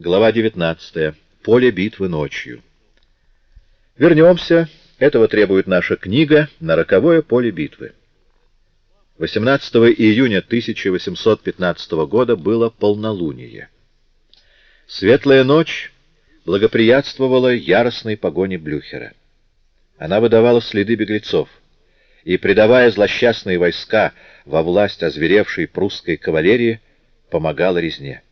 Глава 19. Поле битвы ночью. Вернемся, этого требует наша книга, на роковое поле битвы. 18 июня 1815 года было полнолуние. Светлая ночь благоприятствовала яростной погоне Блюхера. Она выдавала следы беглецов, и, предавая злосчастные войска во власть озверевшей прусской кавалерии, помогала резне.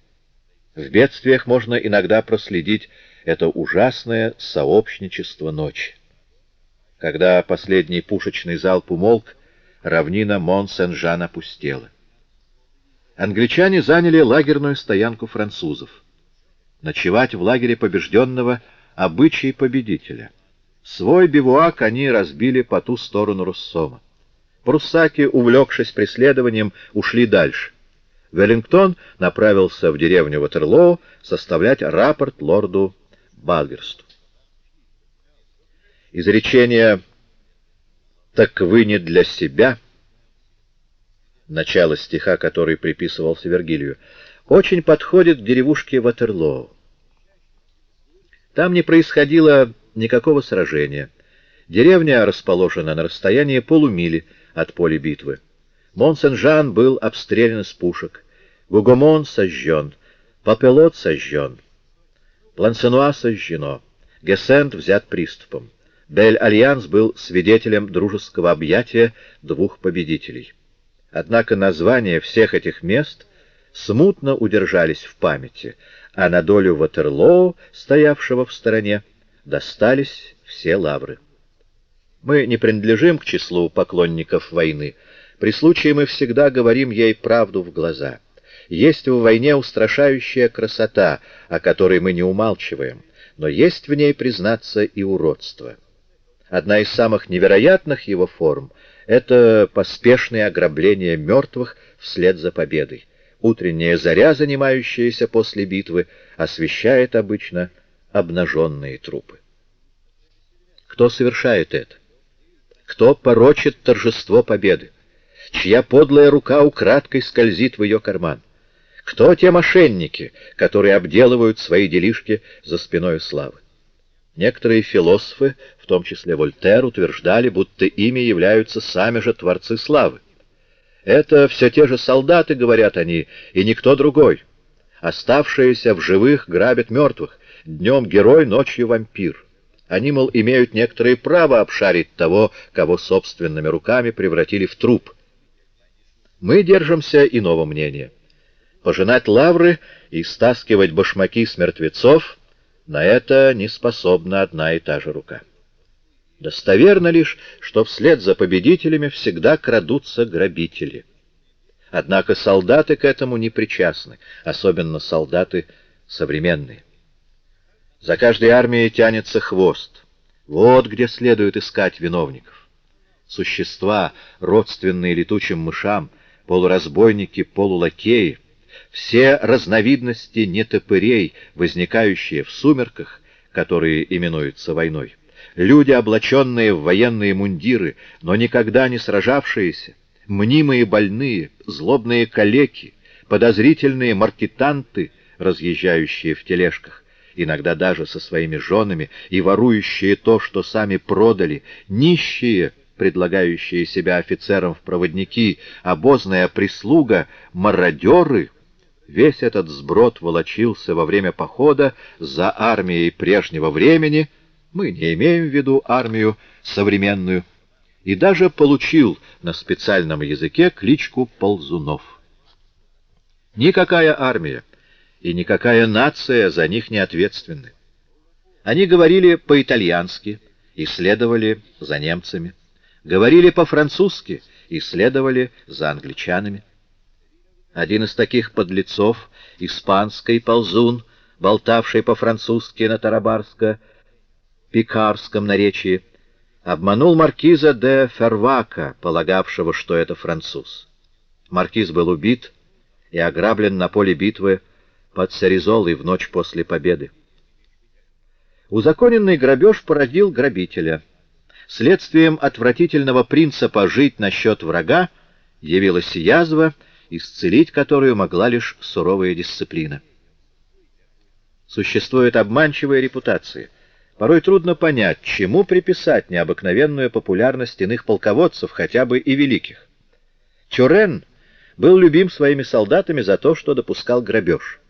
В бедствиях можно иногда проследить это ужасное сообщничество ночи. Когда последний пушечный залп умолк, равнина Мон-Сен-Жан опустела. Англичане заняли лагерную стоянку французов. Ночевать в лагере побежденного — обычай победителя. Свой бивуак они разбили по ту сторону Руссома. Пруссаки, увлекшись преследованием, ушли дальше. Веллингтон направился в деревню Ватерлоу составлять рапорт лорду Балгерсту. Изречение «Так вы не для себя» начало стиха, который приписывался Вергилию, очень подходит к деревушке Ватерлоу. Там не происходило никакого сражения. Деревня расположена на расстоянии полумили от поля битвы. Мон-Сен-Жан был обстрелян из пушек. Гугомон сожжен, Папелот сожжен, Плансенуа сожжено, Гэ-Сент взят приступом. Бель-Альянс был свидетелем дружеского объятия двух победителей. Однако названия всех этих мест смутно удержались в памяти, а на долю Ватерлоу, стоявшего в стороне, достались все лавры. Мы не принадлежим к числу поклонников войны, при случае мы всегда говорим ей правду в глаза. Есть в войне устрашающая красота, о которой мы не умалчиваем, но есть в ней, признаться, и уродство. Одна из самых невероятных его форм — это поспешное ограбление мертвых вслед за победой. Утренняя заря, занимающаяся после битвы, освещает обычно обнаженные трупы. Кто совершает это? Кто порочит торжество победы? чья подлая рука украдкой скользит в ее карман? Кто те мошенники, которые обделывают свои делишки за спиной славы? Некоторые философы, в том числе Вольтер, утверждали, будто ими являются сами же творцы славы. Это все те же солдаты, говорят они, и никто другой. Оставшиеся в живых грабят мертвых, днем герой, ночью вампир. Они, мол, имеют некоторое право обшарить того, кого собственными руками превратили в труп, мы держимся иного мнения. Пожинать лавры и стаскивать башмаки с мертвецов — на это не способна одна и та же рука. Достоверно лишь, что вслед за победителями всегда крадутся грабители. Однако солдаты к этому не причастны, особенно солдаты современные. За каждой армией тянется хвост. Вот где следует искать виновников. Существа, родственные летучим мышам, полуразбойники, полулакеи, все разновидности нетопырей, возникающие в сумерках, которые именуются войной, люди, облаченные в военные мундиры, но никогда не сражавшиеся, мнимые больные, злобные калеки, подозрительные маркетанты, разъезжающие в тележках, иногда даже со своими женами, и ворующие то, что сами продали, нищие — предлагающие себя офицерам в проводники, обозная прислуга, мародеры, весь этот сброд волочился во время похода за армией прежнего времени, мы не имеем в виду армию современную, и даже получил на специальном языке кличку ползунов. Никакая армия и никакая нация за них не ответственны. Они говорили по-итальянски и следовали за немцами говорили по-французски и следовали за англичанами. Один из таких подлецов, испанский ползун, болтавший по-французски на тарабарско-пикарском наречии, обманул маркиза де Фервака, полагавшего, что это француз. Маркиз был убит и ограблен на поле битвы под Саризолой в ночь после победы. Узаконенный грабеж породил грабителя — Следствием отвратительного принципа «жить насчет врага» явилась язва, исцелить которую могла лишь суровая дисциплина. Существует обманчивая репутация. Порой трудно понять, чему приписать необыкновенную популярность иных полководцев, хотя бы и великих. Тюрен был любим своими солдатами за то, что допускал грабеж.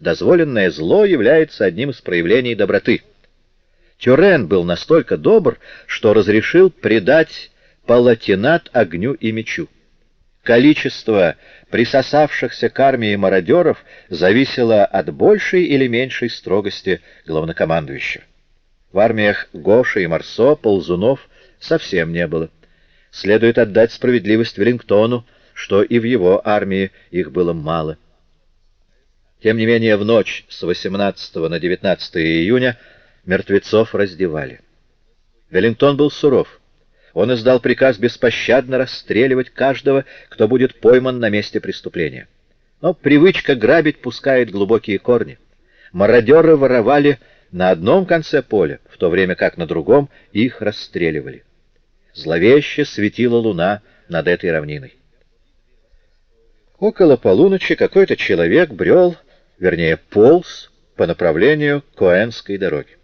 Дозволенное зло является одним из проявлений доброты. Тюрен был настолько добр, что разрешил предать палатинат огню и мечу. Количество присосавшихся к армии мародеров зависело от большей или меньшей строгости главнокомандующего. В армиях Гоши и Марсо ползунов совсем не было. Следует отдать справедливость Веллингтону, что и в его армии их было мало. Тем не менее, в ночь с 18 на 19 июня мертвецов раздевали. Веллингтон был суров. Он издал приказ беспощадно расстреливать каждого, кто будет пойман на месте преступления. Но привычка грабить пускает глубокие корни. Мародеры воровали на одном конце поля, в то время как на другом их расстреливали. Зловеще светила луна над этой равниной. Около полуночи какой-то человек брел, вернее, полз по направлению Коэнской дороги.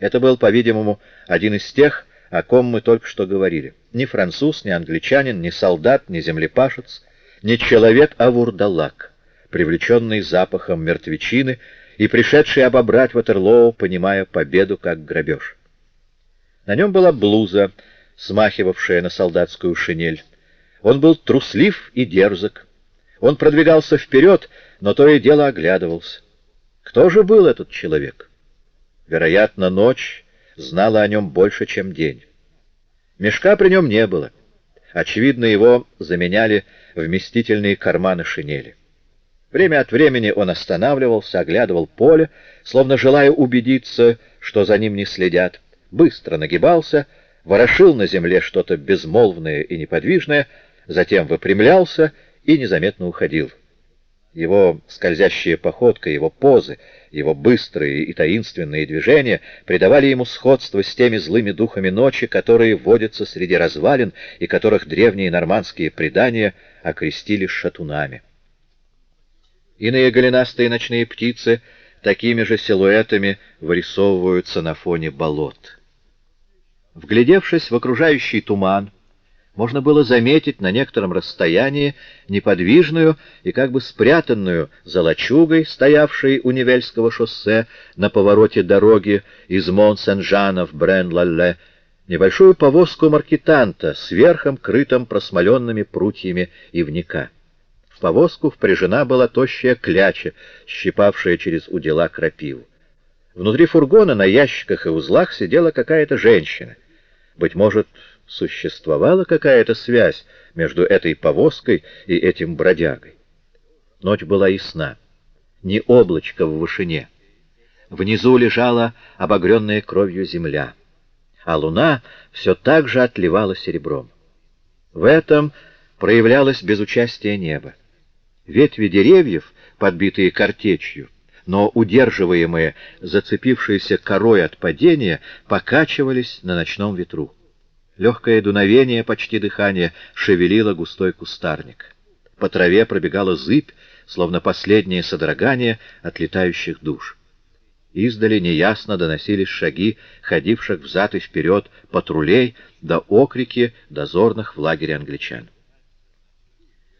Это был, по-видимому, один из тех, о ком мы только что говорили. Ни француз, ни англичанин, ни солдат, ни землепашец, не человек, а вурдалак, привлеченный запахом мертвечины и пришедший обобрать Ватерлоу, понимая победу как грабеж. На нем была блуза, смахивавшая на солдатскую шинель. Он был труслив и дерзок. Он продвигался вперед, но то и дело оглядывался. Кто же был этот человек? Вероятно, ночь знала о нем больше, чем день. Мешка при нем не было. Очевидно, его заменяли вместительные карманы шинели. Время от времени он останавливался, оглядывал поле, словно желая убедиться, что за ним не следят, быстро нагибался, ворошил на земле что-то безмолвное и неподвижное, затем выпрямлялся и незаметно уходил. Его скользящая походка, его позы, его быстрые и таинственные движения придавали ему сходство с теми злыми духами ночи, которые водятся среди развалин и которых древние нормандские предания окрестили шатунами. Иные голенастые ночные птицы такими же силуэтами вырисовываются на фоне болот. Вглядевшись в окружающий туман, можно было заметить на некотором расстоянии неподвижную и как бы спрятанную за лачугой, стоявшей у Невельского шоссе на повороте дороги из Мон-Сен-Жана в Брен-Лалле, небольшую повозку маркетанта с верхом, крытым просмоленными прутьями ивника. В повозку впряжена была тощая кляча, щипавшая через удила крапиву. Внутри фургона на ящиках и узлах сидела какая-то женщина. Быть может, существовала какая-то связь между этой повозкой и этим бродягой. Ночь была ясна, не облачко в вышине. Внизу лежала обогренная кровью земля, а луна все так же отливала серебром. В этом проявлялось безучастие неба. Ветви деревьев, подбитые картечью, но удерживаемые зацепившейся корой от падения, покачивались на ночном ветру. Легкое дуновение, почти дыхание, шевелило густой кустарник. По траве пробегала зыбь, словно последнее содрогание от летающих душ. Издали неясно доносились шаги, ходивших взад и вперед патрулей, да окрики дозорных в лагере англичан.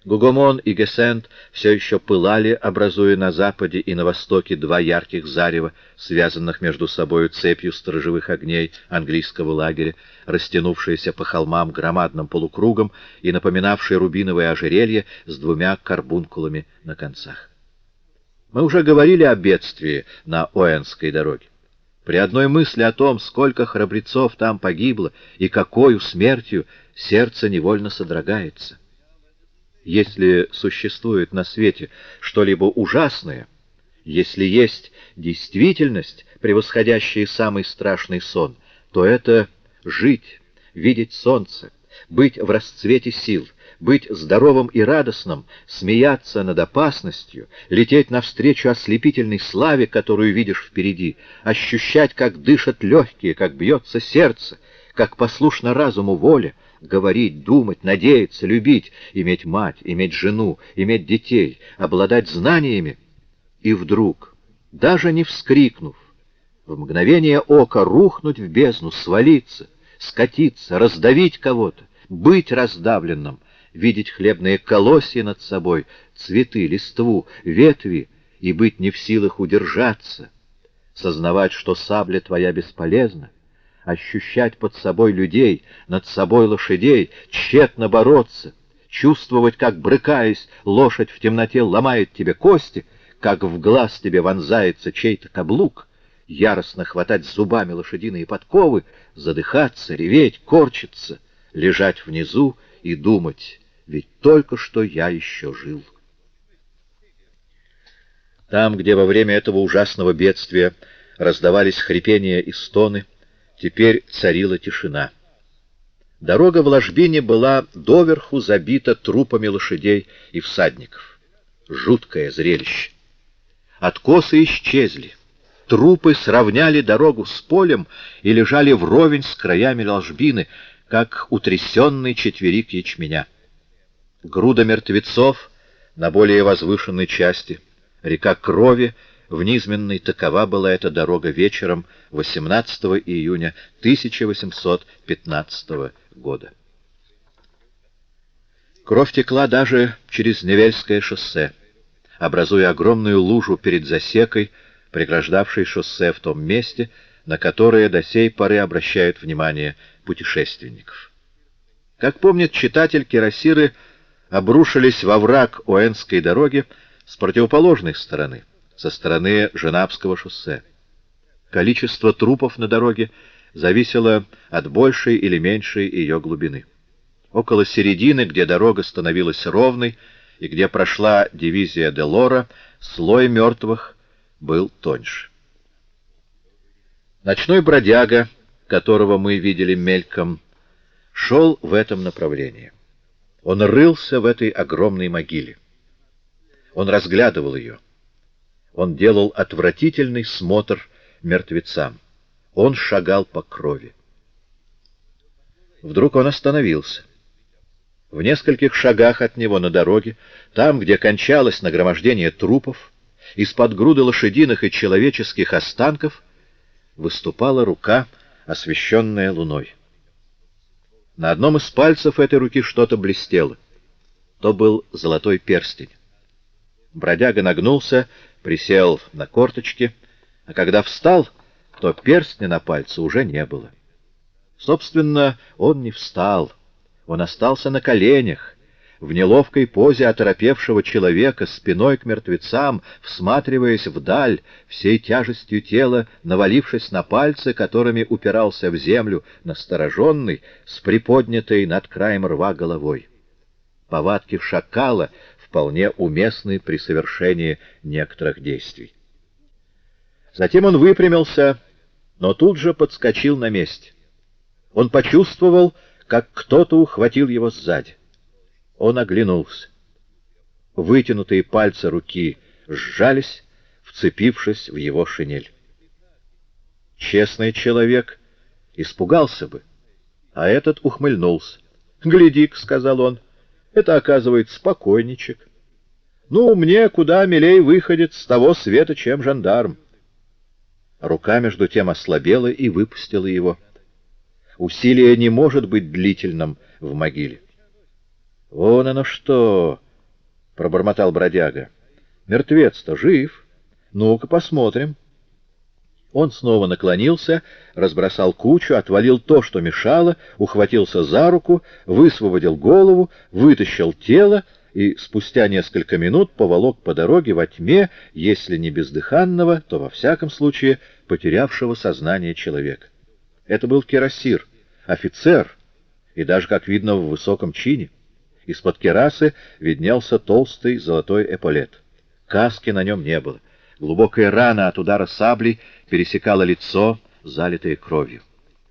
Гугомон и Гесент все еще пылали, образуя на западе и на востоке два ярких зарева, связанных между собою цепью сторожевых огней английского лагеря, растянувшиеся по холмам громадным полукругом и напоминавшие рубиновое ожерелье с двумя карбункулами на концах. Мы уже говорили о бедствии на Оэнской дороге. При одной мысли о том, сколько храбрецов там погибло и какой смертью, сердце невольно содрогается. Если существует на свете что-либо ужасное, если есть действительность, превосходящая самый страшный сон, то это жить, видеть солнце, быть в расцвете сил, быть здоровым и радостным, смеяться над опасностью, лететь навстречу ослепительной славе, которую видишь впереди, ощущать, как дышат легкие, как бьется сердце, как послушно разуму воля, говорить, думать, надеяться, любить, иметь мать, иметь жену, иметь детей, обладать знаниями. И вдруг даже не вскрикнув, в мгновение ока рухнуть в бездну, свалиться, скатиться, раздавить кого-то, быть раздавленным, видеть хлебные колосья над собой, цветы, листву, ветви и быть не в силах удержаться, сознавать, что сабля твоя бесполезна, ощущать под собой людей, над собой лошадей, тщетно бороться, чувствовать, как, брыкаясь, лошадь в темноте ломает тебе кости, как в глаз тебе вонзается чей-то каблук, яростно хватать зубами лошадиные подковы, задыхаться, реветь, корчиться, лежать внизу и думать, ведь только что я еще жил. Там, где во время этого ужасного бедствия раздавались хрипения и стоны, теперь царила тишина. Дорога в ложбине была доверху забита трупами лошадей и всадников. Жуткое зрелище. Откосы исчезли. Трупы сравняли дорогу с полем и лежали вровень с краями ложбины, как утрясенный четверик ячменя. Груда мертвецов на более возвышенной части, река крови в низменной, такова была эта дорога вечером 18 июня 1815 года. Кровь текла даже через Невельское шоссе образуя огромную лужу перед засекой, преграждавшей шоссе в том месте, на которое до сей поры обращают внимание путешественников. Как помнит читатель, кирасиры обрушились во враг Оэнской дороги с противоположной стороны, со стороны Женапского шоссе. Количество трупов на дороге зависело от большей или меньшей ее глубины. Около середины, где дорога становилась ровной, и где прошла дивизия Делора, слой мертвых был тоньше. Ночной бродяга, которого мы видели мельком, шел в этом направлении. Он рылся в этой огромной могиле. Он разглядывал ее. Он делал отвратительный смотр мертвецам. Он шагал по крови. Вдруг он остановился. В нескольких шагах от него на дороге, там, где кончалось нагромождение трупов, из-под груды лошадиных и человеческих останков выступала рука, освещенная луной. На одном из пальцев этой руки что-то блестело. То был золотой перстень. Бродяга нагнулся, присел на корточки, а когда встал, то перстня на пальце уже не было. Собственно, он не встал — он остался на коленях, в неловкой позе оторопевшего человека, спиной к мертвецам, всматриваясь вдаль, всей тяжестью тела, навалившись на пальцы, которыми упирался в землю, настороженный, с приподнятой над краем рва головой. Повадки шакала вполне уместны при совершении некоторых действий. Затем он выпрямился, но тут же подскочил на месте. Он почувствовал, как кто-то ухватил его сзади. Он оглянулся. Вытянутые пальцы руки сжались, вцепившись в его шинель. Честный человек испугался бы, а этот ухмыльнулся. «Гляди-ка», — сказал он, — «это, оказывается, спокойничек. Ну, мне куда милей выходит с того света, чем жандарм». Рука между тем ослабела и выпустила его. Усилие не может быть длительным в могиле. — Вон оно что! — пробормотал бродяга. — Мертвец-то жив. Ну-ка посмотрим. Он снова наклонился, разбросал кучу, отвалил то, что мешало, ухватился за руку, высвободил голову, вытащил тело и спустя несколько минут поволок по дороге во тьме, если не бездыханного, то во всяком случае потерявшего сознание человека. Это был кирасир, офицер, и даже, как видно, в высоком чине. Из-под керасы виднелся толстый золотой эполет. Каски на нем не было. Глубокая рана от удара саблей пересекала лицо, залитое кровью.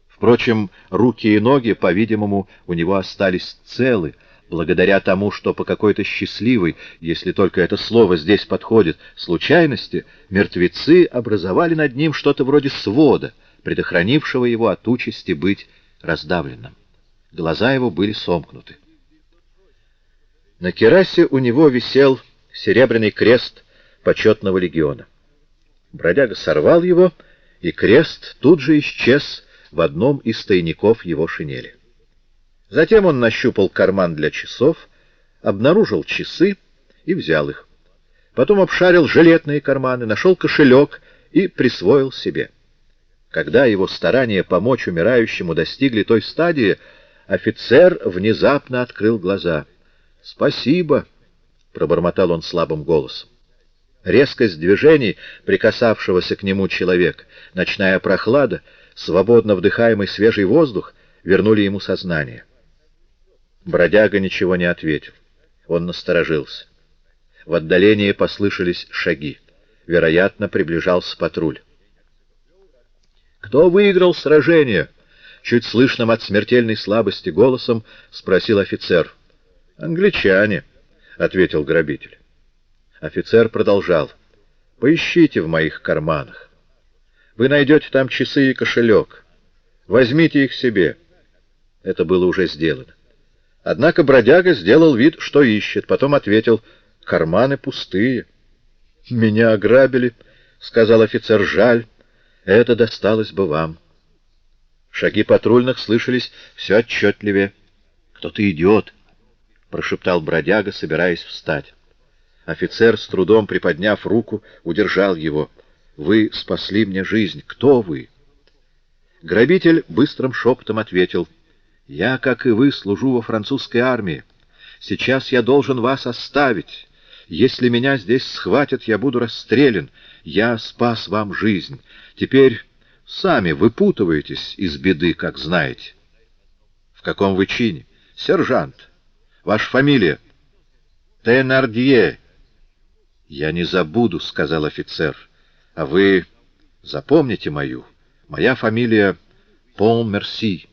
Впрочем, руки и ноги, по-видимому, у него остались целы, благодаря тому, что по какой-то счастливой, если только это слово здесь подходит, случайности, мертвецы образовали над ним что-то вроде свода — предохранившего его от участи быть раздавленным. Глаза его были сомкнуты. На керасе у него висел серебряный крест почетного легиона. Бродяга сорвал его, и крест тут же исчез в одном из тайников его шинели. Затем он нащупал карман для часов, обнаружил часы и взял их. Потом обшарил жилетные карманы, нашел кошелек и присвоил себе. Когда его старания помочь умирающему достигли той стадии, офицер внезапно открыл глаза. «Спасибо!» — пробормотал он слабым голосом. Резкость движений, прикасавшегося к нему человека, ночная прохлада, свободно вдыхаемый свежий воздух вернули ему сознание. Бродяга ничего не ответил. Он насторожился. В отдалении послышались шаги. Вероятно, приближался патруль. «Кто выиграл сражение?» Чуть слышным от смертельной слабости голосом спросил офицер. «Англичане», — ответил грабитель. Офицер продолжал. «Поищите в моих карманах. Вы найдете там часы и кошелек. Возьмите их себе». Это было уже сделано. Однако бродяга сделал вид, что ищет, потом ответил, «Карманы пустые». «Меня ограбили», — сказал офицер, — «жаль, это досталось бы вам». Шаги патрульных слышались все отчетливее. «Кто-то идет», — прошептал бродяга, собираясь встать. Офицер, с трудом приподняв руку, удержал его. «Вы спасли мне жизнь. Кто вы?» Грабитель быстрым шепотом ответил — я, как и вы, служу во французской армии. Сейчас я должен вас оставить. Если меня здесь схватят, я буду расстрелян. Я спас вам жизнь. Теперь сами выпутываетесь из беды, как знаете. В каком вы чине? Сержант. Ваша фамилия? Тенардье. Я не забуду, сказал офицер. А вы запомните мою. Моя фамилия Пон-Мерси.